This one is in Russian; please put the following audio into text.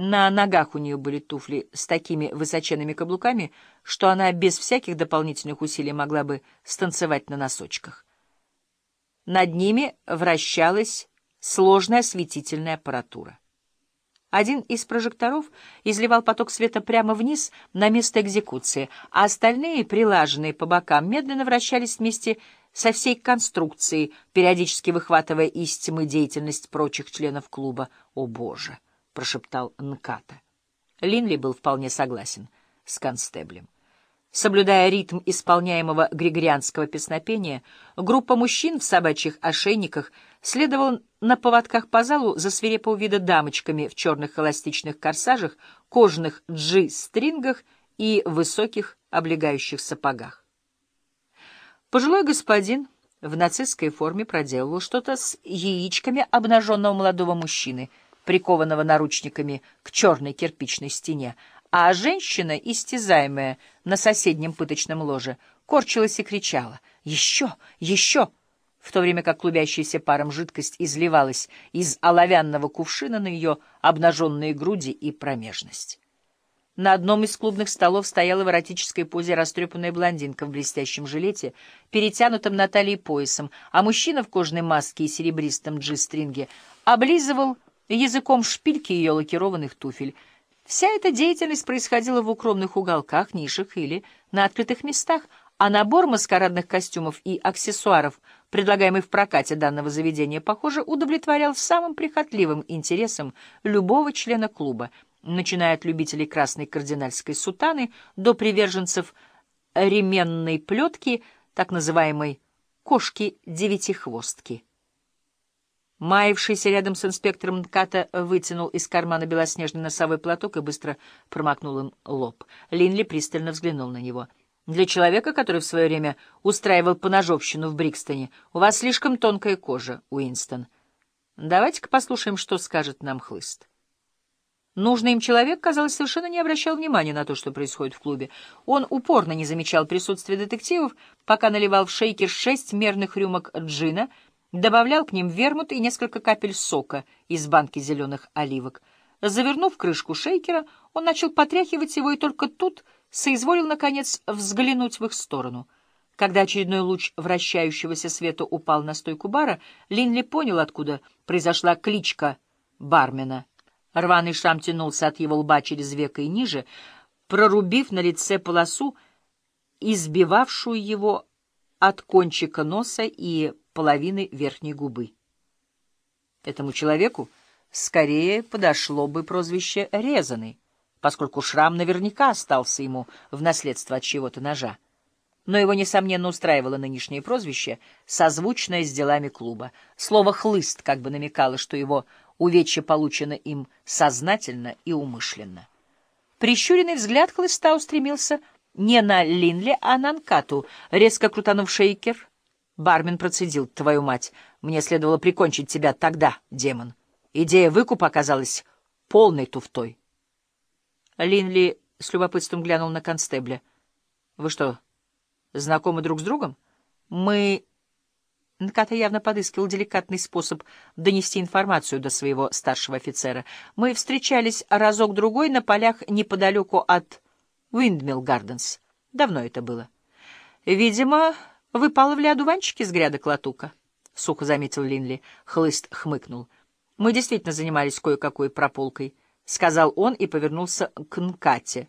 На ногах у нее были туфли с такими высоченными каблуками, что она без всяких дополнительных усилий могла бы станцевать на носочках. Над ними вращалась сложная осветительная аппаратура. Один из прожекторов изливал поток света прямо вниз на место экзекуции, а остальные, прилаженные по бокам, медленно вращались вместе со всей конструкцией, периодически выхватывая из тьмы деятельность прочих членов клуба. «О, Боже!» — прошептал Нката. Линли был вполне согласен с констеблем. Соблюдая ритм исполняемого григорианского песнопения, группа мужчин в собачьих ошейниках следовала на поводках по залу за свирепого вида дамочками в черных эластичных корсажах, кожаных джи-стрингах и высоких облегающих сапогах. Пожилой господин в нацистской форме проделывал что-то с яичками обнаженного молодого мужчины, прикованного наручниками к черной кирпичной стене, а женщина, истязаемая на соседнем пыточном ложе, корчилась и кричала «Еще! Еще!», в то время как клубящаяся паром жидкость изливалась из оловянного кувшина на ее обнаженные груди и промежность. На одном из клубных столов стояла в эротической позе растрепанная блондинка в блестящем жилете, перетянутом на талии поясом, а мужчина в кожаной маске и серебристом джи-стринге облизывал языком шпильки ее лакированных туфель — Вся эта деятельность происходила в укромных уголках, нишах или на открытых местах, а набор маскарадных костюмов и аксессуаров, предлагаемый в прокате данного заведения, похоже, удовлетворял самым прихотливым интересам любого члена клуба, начиная от любителей красной кардинальской сутаны до приверженцев ременной плетки, так называемой «кошки-девятихвостки». Маявшийся рядом с инспектором Ката вытянул из кармана белоснежный носовой платок и быстро промокнул им лоб. Линли пристально взглянул на него. «Для человека, который в свое время устраивал поножовщину в Брикстоне, у вас слишком тонкая кожа, Уинстон. Давайте-ка послушаем, что скажет нам хлыст». Нужный им человек, казалось, совершенно не обращал внимания на то, что происходит в клубе. Он упорно не замечал присутствия детективов, пока наливал в шейкер шесть мерных рюмок джина — добавлял к ним вермут и несколько капель сока из банки зеленых оливок. Завернув крышку шейкера, он начал потряхивать его, и только тут соизволил, наконец, взглянуть в их сторону. Когда очередной луч вращающегося света упал на стойку бара, Линли понял, откуда произошла кличка бармена. Рваный шрам тянулся от его лба через веко и ниже, прорубив на лице полосу, избивавшую его от кончика носа и половины верхней губы. Этому человеку скорее подошло бы прозвище «резаный», поскольку шрам наверняка остался ему в наследство от чего-то ножа. Но его, несомненно, устраивало нынешнее прозвище, созвучное с делами клуба. Слово «хлыст» как бы намекало, что его увечье получено им сознательно и умышленно. Прищуренный взгляд хлыста устремился не на Линли, а на Нкату, резко крутанув шейкер — Бармен процедил, твою мать. Мне следовало прикончить тебя тогда, демон. Идея выкупа оказалась полной туфтой. Линли с любопытством глянул на констебля. — Вы что, знакомы друг с другом? — Мы... Нката явно подыскивал деликатный способ донести информацию до своего старшего офицера. Мы встречались разок-другой на полях неподалеку от Уиндмилл Гарденс. Давно это было. Видимо... Выпало в одуванчики с грядок латука, — сухо заметил Линли. Хлыст хмыкнул. — Мы действительно занимались кое-какой прополкой, — сказал он и повернулся к Нкате.